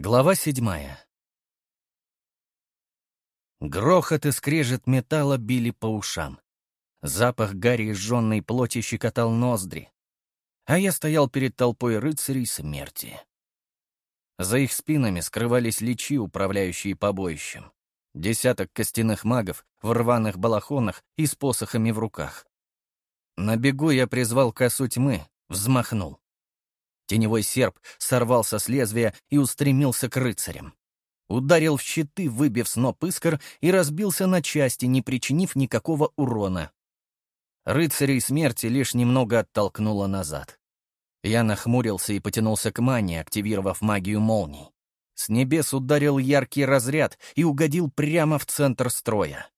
Глава седьмая. Грохот и скрежет металла били по ушам. Запах гари и сжженной плоти щекотал ноздри. А я стоял перед толпой рыцарей смерти. За их спинами скрывались личи, управляющие побоищем. Десяток костяных магов в рваных балахонах и с посохами в руках. На бегу я призвал косу тьмы, взмахнул. Теневой серп сорвался с лезвия и устремился к рыцарям. Ударил в щиты, выбив сноп искр, и разбился на части, не причинив никакого урона. Рыцарей смерти лишь немного оттолкнуло назад. Я нахмурился и потянулся к мане, активировав магию молний. С небес ударил яркий разряд и угодил прямо в центр строя.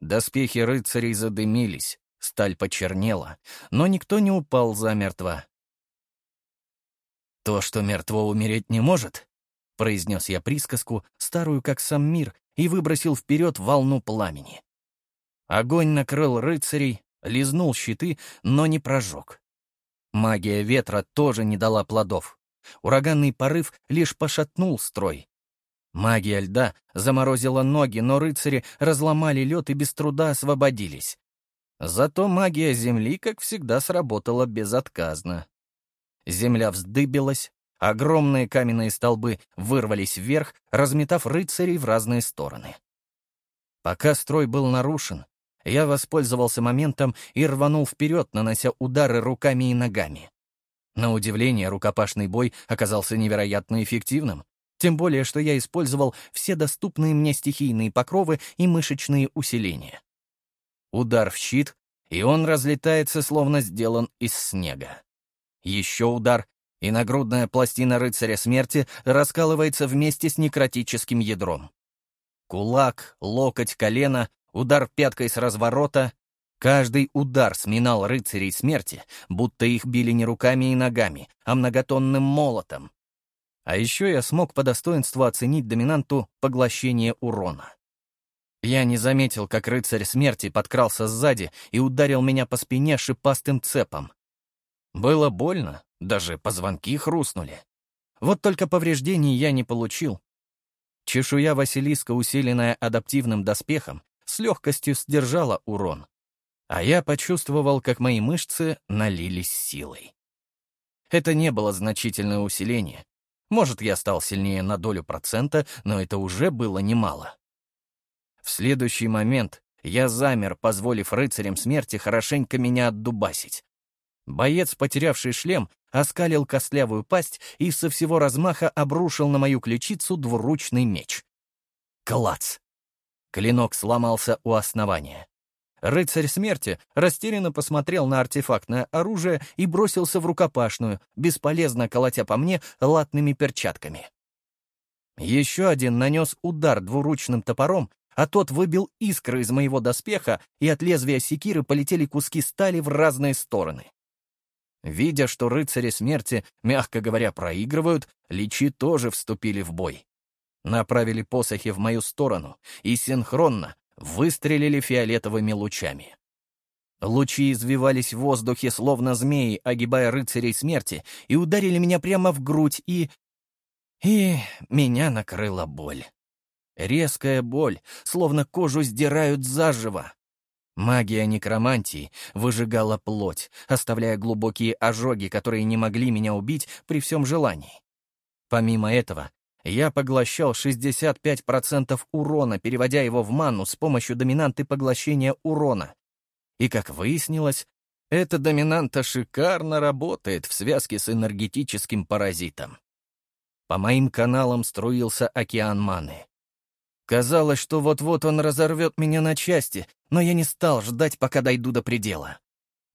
Доспехи рыцарей задымились, сталь почернела, но никто не упал замертво. «То, что мертво умереть не может», — произнес я присказку, старую как сам мир, и выбросил вперед волну пламени. Огонь накрыл рыцарей, лизнул щиты, но не прожег. Магия ветра тоже не дала плодов. Ураганный порыв лишь пошатнул строй. Магия льда заморозила ноги, но рыцари разломали лед и без труда освободились. Зато магия земли, как всегда, сработала безотказно. Земля вздыбилась, огромные каменные столбы вырвались вверх, разметав рыцарей в разные стороны. Пока строй был нарушен, я воспользовался моментом и рванул вперед, нанося удары руками и ногами. На удивление, рукопашный бой оказался невероятно эффективным, тем более, что я использовал все доступные мне стихийные покровы и мышечные усиления. Удар в щит, и он разлетается, словно сделан из снега. Еще удар, и нагрудная пластина рыцаря смерти раскалывается вместе с некротическим ядром. Кулак, локоть, колено, удар пяткой с разворота. Каждый удар сминал рыцарей смерти, будто их били не руками и ногами, а многотонным молотом. А еще я смог по достоинству оценить доминанту поглощения урона. Я не заметил, как рыцарь смерти подкрался сзади и ударил меня по спине шипастым цепом. Было больно, даже позвонки хрустнули. Вот только повреждений я не получил. Чешуя Василиска, усиленная адаптивным доспехом, с легкостью сдержала урон. А я почувствовал, как мои мышцы налились силой. Это не было значительное усиление. Может, я стал сильнее на долю процента, но это уже было немало. В следующий момент я замер, позволив рыцарям смерти хорошенько меня отдубасить. Боец, потерявший шлем, оскалил костлявую пасть и со всего размаха обрушил на мою ключицу двуручный меч. Клац! Клинок сломался у основания. Рыцарь смерти растерянно посмотрел на артефактное оружие и бросился в рукопашную, бесполезно колотя по мне латными перчатками. Еще один нанес удар двуручным топором, а тот выбил искры из моего доспеха, и от лезвия секиры полетели куски стали в разные стороны. Видя, что рыцари смерти, мягко говоря, проигрывают, личи тоже вступили в бой. Направили посохи в мою сторону и синхронно выстрелили фиолетовыми лучами. Лучи извивались в воздухе, словно змеи, огибая рыцарей смерти, и ударили меня прямо в грудь, и... И меня накрыла боль. Резкая боль, словно кожу сдирают заживо. Магия некромантии выжигала плоть, оставляя глубокие ожоги, которые не могли меня убить при всем желании. Помимо этого, я поглощал 65% урона, переводя его в ману с помощью доминанты поглощения урона. И, как выяснилось, эта доминанта шикарно работает в связке с энергетическим паразитом. По моим каналам струился океан маны. Казалось, что вот-вот он разорвет меня на части, но я не стал ждать, пока дойду до предела.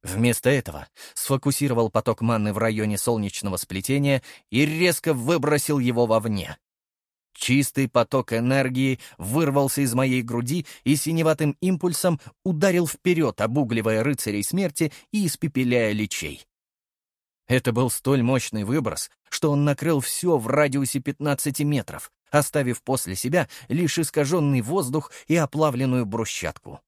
Вместо этого сфокусировал поток манны в районе солнечного сплетения и резко выбросил его вовне. Чистый поток энергии вырвался из моей груди и синеватым импульсом ударил вперед, обугливая рыцарей смерти и испепеляя личей. Это был столь мощный выброс, что он накрыл все в радиусе 15 метров, оставив после себя лишь искаженный воздух и оплавленную брусчатку.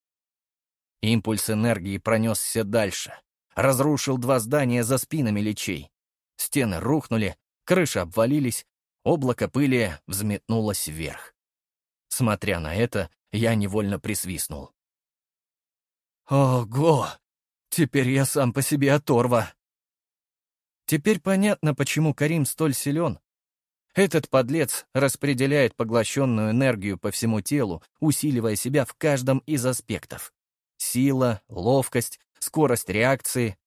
Импульс энергии пронесся дальше, разрушил два здания за спинами лечей. Стены рухнули, крыши обвалились, облако пыли взметнулось вверх. Смотря на это, я невольно присвистнул. «Ого! Теперь я сам по себе оторва!» Теперь понятно, почему Карим столь силен. Этот подлец распределяет поглощенную энергию по всему телу, усиливая себя в каждом из аспектов. Сила, ловкость, скорость реакции.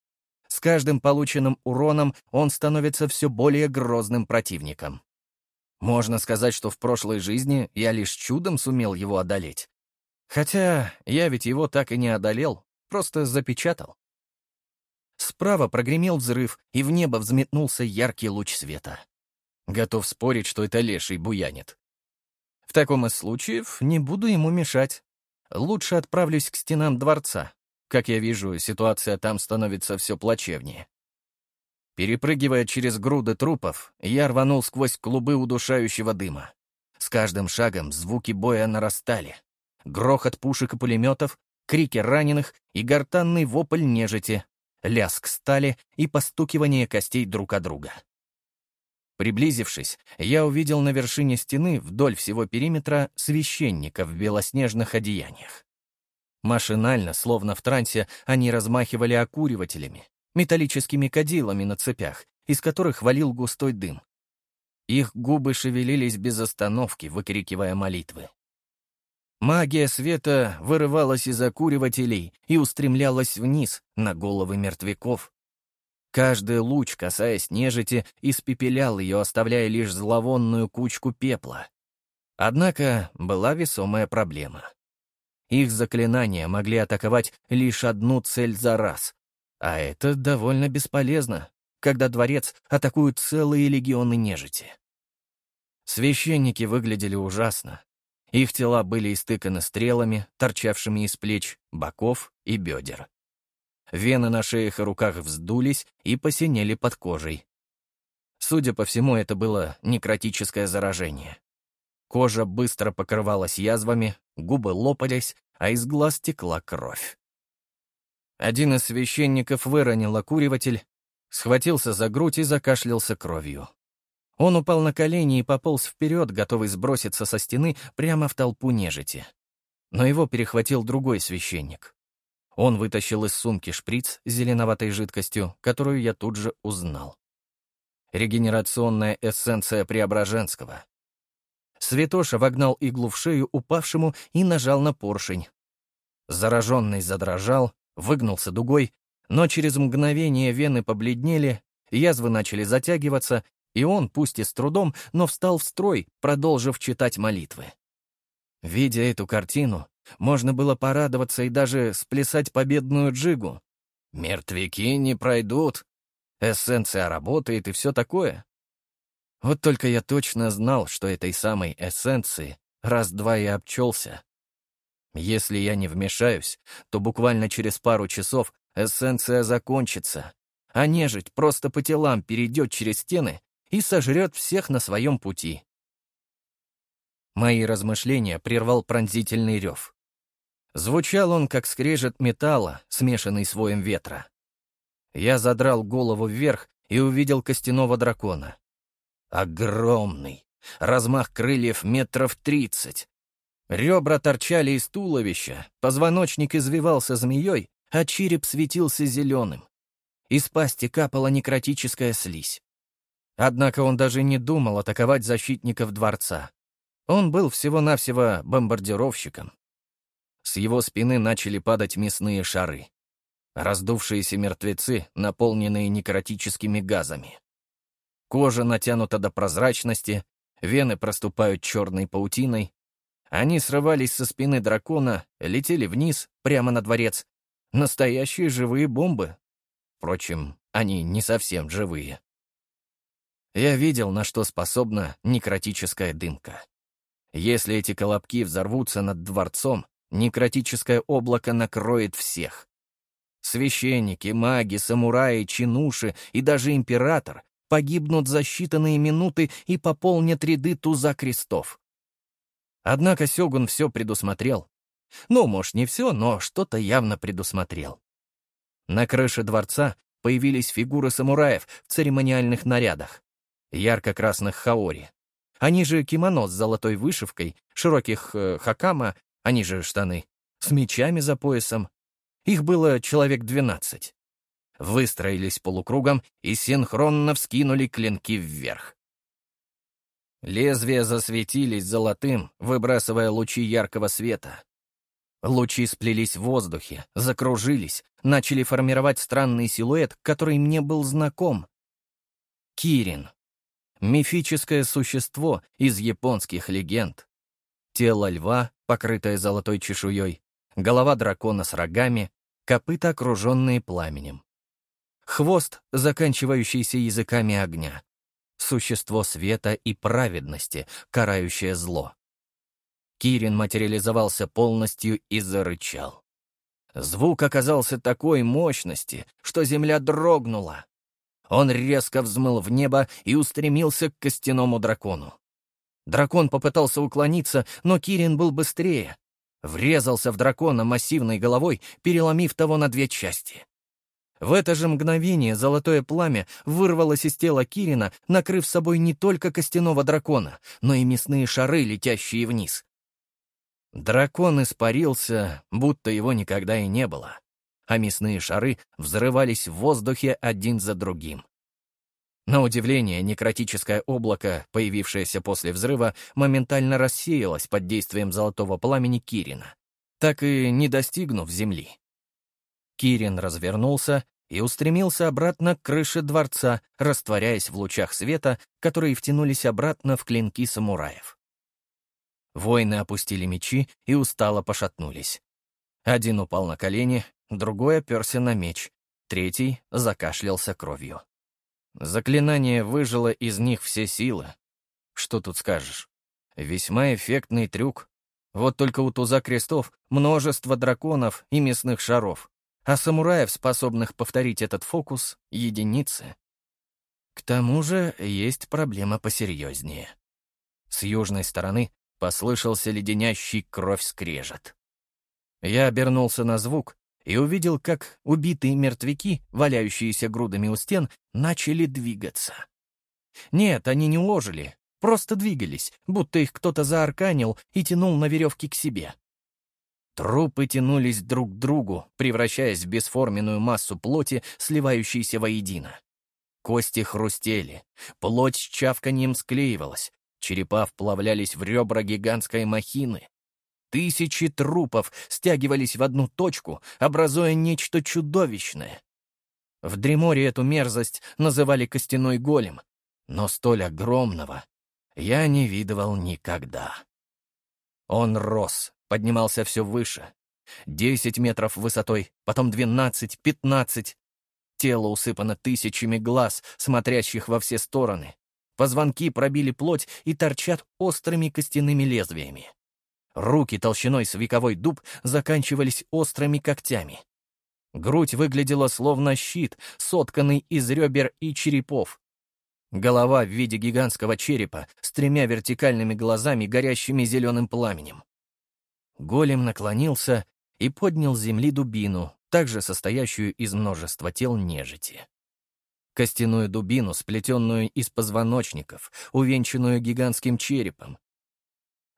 С каждым полученным уроном он становится все более грозным противником. Можно сказать, что в прошлой жизни я лишь чудом сумел его одолеть. Хотя я ведь его так и не одолел, просто запечатал. Справа прогремел взрыв, и в небо взметнулся яркий луч света. Готов спорить, что это леший буянит. В таком из случаев не буду ему мешать. Лучше отправлюсь к стенам дворца. Как я вижу, ситуация там становится все плачевнее. Перепрыгивая через груды трупов, я рванул сквозь клубы удушающего дыма. С каждым шагом звуки боя нарастали. Грохот пушек и пулеметов, крики раненых и гортанный вопль нежити, лязг стали и постукивание костей друг от друга. Приблизившись, я увидел на вершине стены вдоль всего периметра священника в белоснежных одеяниях. Машинально, словно в трансе, они размахивали окуривателями, металлическими кадилами на цепях, из которых валил густой дым. Их губы шевелились без остановки, выкрикивая молитвы. Магия света вырывалась из окуривателей и устремлялась вниз, на головы мертвяков. Каждый луч, касаясь нежити, испепелял ее, оставляя лишь зловонную кучку пепла. Однако была весомая проблема. Их заклинания могли атаковать лишь одну цель за раз, а это довольно бесполезно, когда дворец атакуют целые легионы нежити. Священники выглядели ужасно. Их тела были истыканы стрелами, торчавшими из плеч, боков и бедер. Вены на шеях и руках вздулись и посинели под кожей. Судя по всему, это было некротическое заражение. Кожа быстро покрывалась язвами, губы лопались, а из глаз текла кровь. Один из священников выронил окуриватель, схватился за грудь и закашлялся кровью. Он упал на колени и пополз вперед, готовый сброситься со стены прямо в толпу нежити. Но его перехватил другой священник. Он вытащил из сумки шприц с зеленоватой жидкостью, которую я тут же узнал. Регенерационная эссенция Преображенского. Святоша вогнал иглу в шею упавшему и нажал на поршень. Зараженный задрожал, выгнулся дугой, но через мгновение вены побледнели, язвы начали затягиваться, и он, пусть и с трудом, но встал в строй, продолжив читать молитвы. Видя эту картину, можно было порадоваться и даже сплясать победную джигу. Мертвяки не пройдут, эссенция работает и все такое. Вот только я точно знал, что этой самой эссенции раз-два и обчелся. Если я не вмешаюсь, то буквально через пару часов эссенция закончится, а нежить просто по телам перейдет через стены и сожрет всех на своем пути. Мои размышления прервал пронзительный рев. Звучал он, как скрежет металла, смешанный с воем ветра. Я задрал голову вверх и увидел костяного дракона. Огромный, размах крыльев метров тридцать, Ребра торчали из туловища, позвоночник извивался змеей, а череп светился зеленым. Из пасти капала некротическая слизь. Однако он даже не думал атаковать защитников дворца. Он был всего-навсего бомбардировщиком. С его спины начали падать мясные шары. Раздувшиеся мертвецы, наполненные некротическими газами. Кожа натянута до прозрачности, вены проступают черной паутиной, они срывались со спины дракона, летели вниз, прямо на дворец. Настоящие живые бомбы. Впрочем, они не совсем живые. Я видел, на что способна некротическая дымка. Если эти колобки взорвутся над дворцом, некротическое облако накроет всех. Священники, маги, самураи, чинуши и даже император погибнут за считанные минуты и пополнят ряды туза крестов. Однако Сёгун все предусмотрел. Ну, может, не все, но что-то явно предусмотрел. На крыше дворца появились фигуры самураев в церемониальных нарядах, ярко-красных хаори, они же кимоно с золотой вышивкой, широких э, хакама, они же штаны, с мечами за поясом. Их было человек двенадцать. Выстроились полукругом и синхронно вскинули клинки вверх. Лезвия засветились золотым, выбрасывая лучи яркого света. Лучи сплелись в воздухе, закружились, начали формировать странный силуэт, который мне был знаком. Кирин. Мифическое существо из японских легенд. Тело льва, покрытое золотой чешуей, голова дракона с рогами, копыта, окруженные пламенем. Хвост, заканчивающийся языками огня. Существо света и праведности, карающее зло. Кирин материализовался полностью и зарычал. Звук оказался такой мощности, что земля дрогнула. Он резко взмыл в небо и устремился к костяному дракону. Дракон попытался уклониться, но Кирин был быстрее. Врезался в дракона массивной головой, переломив того на две части. В это же мгновение золотое пламя вырвалось из тела Кирина, накрыв собой не только костяного дракона, но и мясные шары, летящие вниз. Дракон испарился, будто его никогда и не было, а мясные шары взрывались в воздухе один за другим. На удивление, некротическое облако, появившееся после взрыва, моментально рассеялось под действием золотого пламени Кирина, так и не достигнув земли. Кирин развернулся и устремился обратно к крыше дворца, растворяясь в лучах света, которые втянулись обратно в клинки самураев. Воины опустили мечи и устало пошатнулись. Один упал на колени, другой оперся на меч, третий закашлялся кровью. Заклинание выжило из них все силы. Что тут скажешь? Весьма эффектный трюк. Вот только у туза крестов множество драконов и мясных шаров, а самураев, способных повторить этот фокус, единицы. К тому же есть проблема посерьезнее. С южной стороны послышался леденящий кровь скрежет. Я обернулся на звук и увидел, как убитые мертвяки, валяющиеся грудами у стен, начали двигаться. Нет, они не ложили, просто двигались, будто их кто-то заарканил и тянул на веревке к себе. Трупы тянулись друг к другу, превращаясь в бесформенную массу плоти, сливающейся воедино. Кости хрустели, плоть с чавканьем склеивалась, Черепа вплавлялись в ребра гигантской махины. Тысячи трупов стягивались в одну точку, образуя нечто чудовищное. В Дреморе эту мерзость называли костяной голем, но столь огромного я не видывал никогда. Он рос, поднимался все выше. Десять метров высотой, потом двенадцать, пятнадцать. Тело усыпано тысячами глаз, смотрящих во все стороны. Позвонки пробили плоть и торчат острыми костяными лезвиями. Руки толщиной с вековой дуб заканчивались острыми когтями. Грудь выглядела словно щит, сотканный из ребер и черепов. Голова в виде гигантского черепа с тремя вертикальными глазами, горящими зеленым пламенем. Голем наклонился и поднял с земли дубину, также состоящую из множества тел нежити костяную дубину, сплетенную из позвоночников, увенчанную гигантским черепом.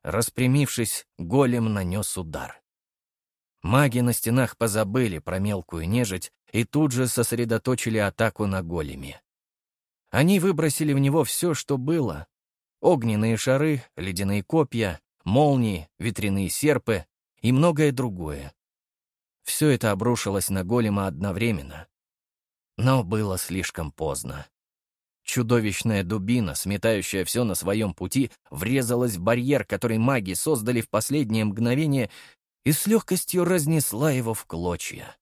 Распрямившись, голем нанес удар. Маги на стенах позабыли про мелкую нежить и тут же сосредоточили атаку на големе. Они выбросили в него все, что было. Огненные шары, ледяные копья, молнии, ветряные серпы и многое другое. Все это обрушилось на голема одновременно, но было слишком поздно. Чудовищная дубина, сметающая все на своем пути, врезалась в барьер, который маги создали в последнее мгновение, и с легкостью разнесла его в клочья.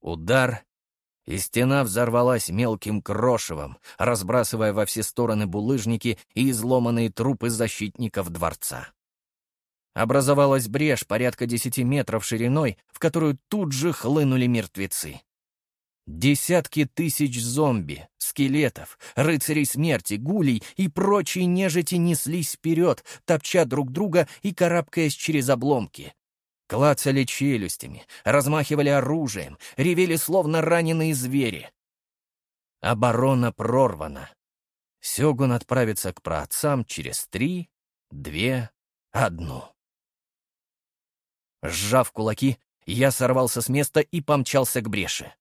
Удар, и стена взорвалась мелким крошевом, разбрасывая во все стороны булыжники и изломанные трупы защитников дворца. Образовалась брешь порядка десяти метров шириной, в которую тут же хлынули мертвецы. Десятки тысяч зомби, скелетов, рыцарей смерти, гулей и прочей нежити неслись вперед, топча друг друга и карабкаясь через обломки. Клацали челюстями, размахивали оружием, ревели словно раненые звери. Оборона прорвана. Сёгун отправится к праотцам через три, две, одну. Сжав кулаки, я сорвался с места и помчался к бреши.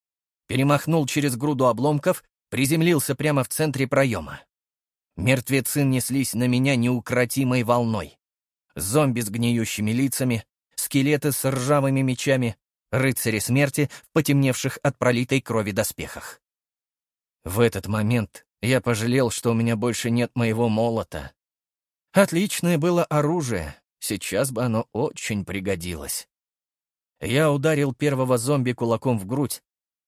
Перемахнул через груду обломков, приземлился прямо в центре проема. Мертвецы неслись на меня неукротимой волной. Зомби с гниющими лицами, скелеты с ржавыми мечами, рыцари смерти в потемневших от пролитой крови доспехах. В этот момент я пожалел, что у меня больше нет моего молота. Отличное было оружие, сейчас бы оно очень пригодилось. Я ударил первого зомби кулаком в грудь.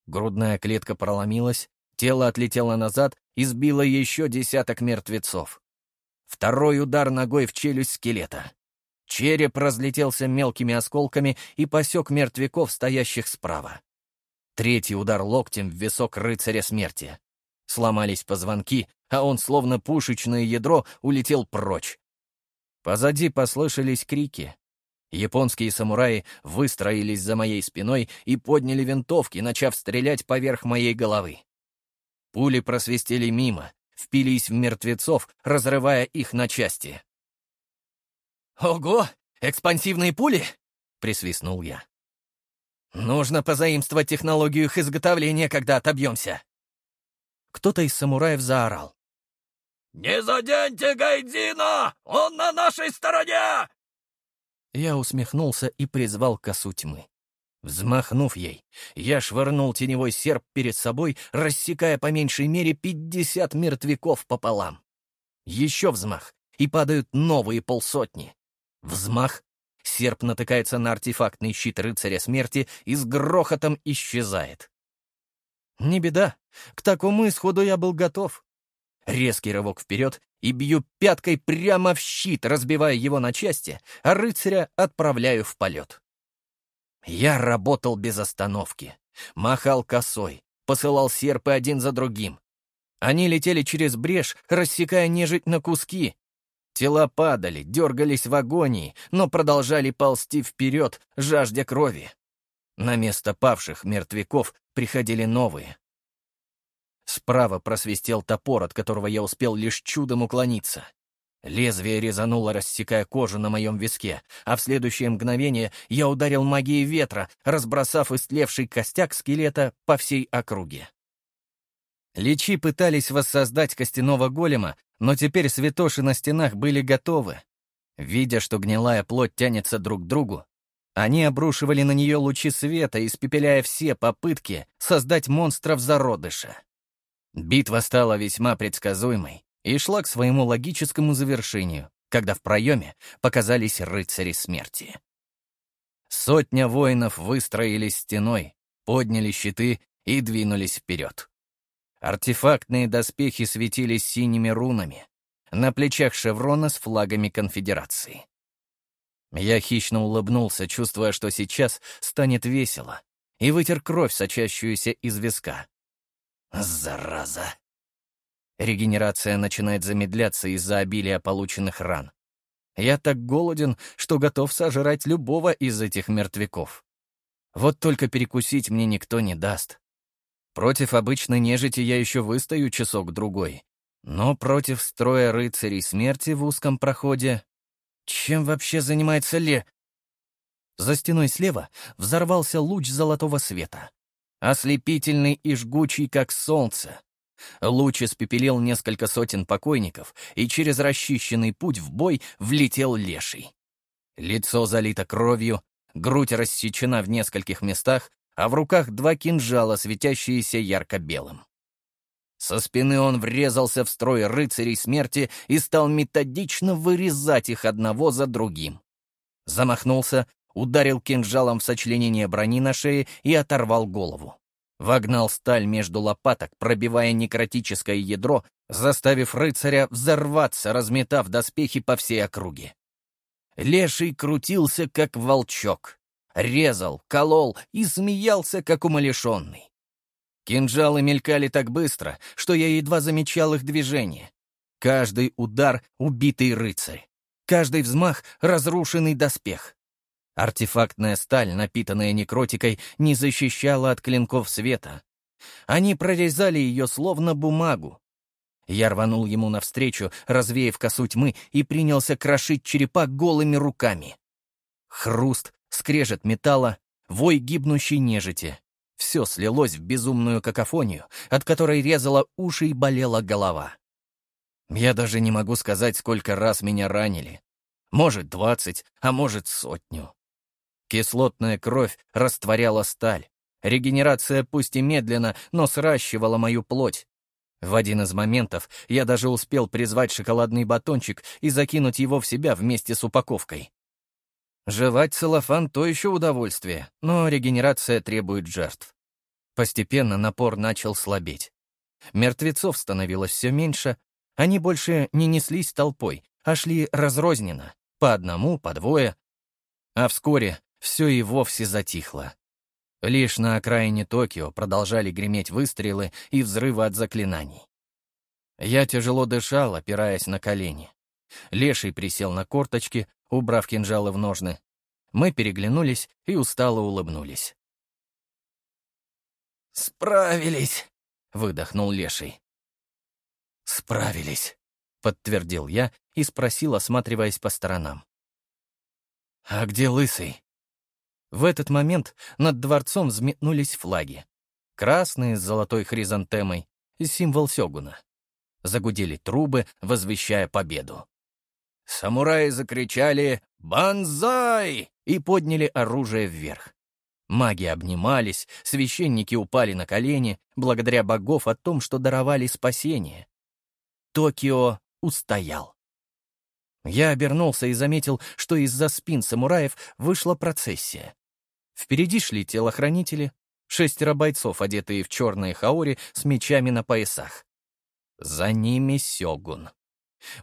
Грудная клетка проломилась, тело отлетело назад и сбило еще десяток мертвецов. Второй удар ногой в челюсть скелета. Череп разлетелся мелкими осколками и посек мертвяков, стоящих справа. Третий удар локтем в висок рыцаря смерти. Сломались позвонки, а он, словно пушечное ядро, улетел прочь. Позади послышались крики. Японские самураи выстроились за моей спиной и подняли винтовки, начав стрелять поверх моей головы. Пули просвистели мимо, впились в мертвецов, разрывая их на части. «Ого! Экспансивные пули!» — присвистнул я. «Нужно позаимствовать технологию их изготовления, когда отобьемся!» Кто-то из самураев заорал. «Не заденьте Гайдзина! Он на нашей стороне!» Я усмехнулся и призвал косу тьмы. Взмахнув ей, я швырнул теневой серп перед собой, рассекая по меньшей мере пятьдесят мертвяков пополам. Еще взмах, и падают новые полсотни. Взмах, серп натыкается на артефактный щит рыцаря смерти и с грохотом исчезает. Не беда, к такому исходу я был готов. Резкий рывок вперед и бью пяткой прямо в щит, разбивая его на части, а рыцаря отправляю в полет. Я работал без остановки, махал косой, посылал серпы один за другим. Они летели через брешь, рассекая нежить на куски. Тела падали, дергались в агонии, но продолжали ползти вперед, жаждя крови. На место павших мертвяков приходили новые. Справа просвистел топор, от которого я успел лишь чудом уклониться. Лезвие резануло, рассекая кожу на моем виске, а в следующее мгновение я ударил магией ветра, разбросав истлевший костяк скелета по всей округе. Личи пытались воссоздать костяного голема, но теперь святоши на стенах были готовы. Видя, что гнилая плоть тянется друг к другу, они обрушивали на нее лучи света, испепеляя все попытки создать монстров зародыша. Битва стала весьма предсказуемой и шла к своему логическому завершению, когда в проеме показались рыцари смерти. Сотня воинов выстроились стеной, подняли щиты и двинулись вперед. Артефактные доспехи светились синими рунами, на плечах шеврона с флагами конфедерации. Я хищно улыбнулся, чувствуя, что сейчас станет весело, и вытер кровь, сочащуюся из виска. Зараза. Регенерация начинает замедляться из-за обилия полученных ран. Я так голоден, что готов сожрать любого из этих мертвяков. Вот только перекусить мне никто не даст. Против обычной нежити я еще выстою часок-другой. Но против строя рыцарей смерти в узком проходе... Чем вообще занимается Ле? За стеной слева взорвался луч золотого света ослепительный и жгучий, как солнце. Луч испепелил несколько сотен покойников, и через расчищенный путь в бой влетел леший. Лицо залито кровью, грудь рассечена в нескольких местах, а в руках два кинжала, светящиеся ярко-белым. Со спины он врезался в строй рыцарей смерти и стал методично вырезать их одного за другим. Замахнулся, ударил кинжалом в сочленение брони на шее и оторвал голову. Вогнал сталь между лопаток, пробивая некротическое ядро, заставив рыцаря взорваться, разметав доспехи по всей округе. Леший крутился, как волчок. Резал, колол и смеялся, как умалишенный. Кинжалы мелькали так быстро, что я едва замечал их движение. Каждый удар — убитый рыцарь. Каждый взмах — разрушенный доспех. Артефактная сталь, напитанная некротикой, не защищала от клинков света. Они прорезали ее словно бумагу. Я рванул ему навстречу, развеяв косу тьмы, и принялся крошить черепа голыми руками. Хруст, скрежет металла, вой гибнущей нежити. Все слилось в безумную какофонию, от которой резала уши и болела голова. Я даже не могу сказать, сколько раз меня ранили. Может, двадцать, а может, сотню. Кислотная кровь растворяла сталь. Регенерация пусть и медленно, но сращивала мою плоть. В один из моментов я даже успел призвать шоколадный батончик и закинуть его в себя вместе с упаковкой. Жевать целлофан — то еще удовольствие, но регенерация требует жертв. Постепенно напор начал слабеть. Мертвецов становилось все меньше, они больше не неслись толпой, а шли разрозненно, по одному, по двое. А вскоре все и вовсе затихло. Лишь на окраине Токио продолжали греметь выстрелы и взрывы от заклинаний. Я тяжело дышал, опираясь на колени. Леший присел на корточки, убрав кинжалы в ножны. Мы переглянулись и устало улыбнулись. «Справились!» — выдохнул Леший. «Справились», — подтвердил я и спросил, осматриваясь по сторонам. «А где Лысый?» В этот момент над дворцом взметнулись флаги. Красные с золотой хризантемой, символ Сёгуна. Загудели трубы, возвещая победу. Самураи закричали «Бонзай!» и подняли оружие вверх. Маги обнимались, священники упали на колени, благодаря богов о том, что даровали спасение. Токио устоял. Я обернулся и заметил, что из-за спин самураев вышла процессия. Впереди шли телохранители, шестеро бойцов, одетые в черные хаори с мечами на поясах. За ними Сёгун.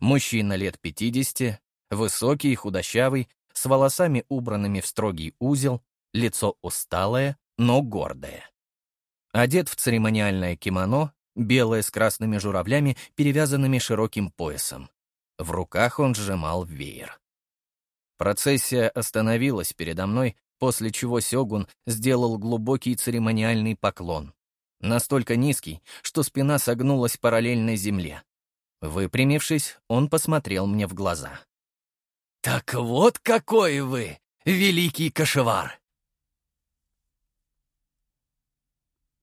Мужчина лет пятидесяти, высокий и худощавый, с волосами убранными в строгий узел, лицо усталое, но гордое. Одет в церемониальное кимоно белое с красными журавлями, перевязанными широким поясом. В руках он сжимал веер. Процессия остановилась передо мной, после чего Сёгун сделал глубокий церемониальный поклон. Настолько низкий, что спина согнулась параллельно земле. Выпрямившись, он посмотрел мне в глаза. «Так вот какой вы, великий кошевар!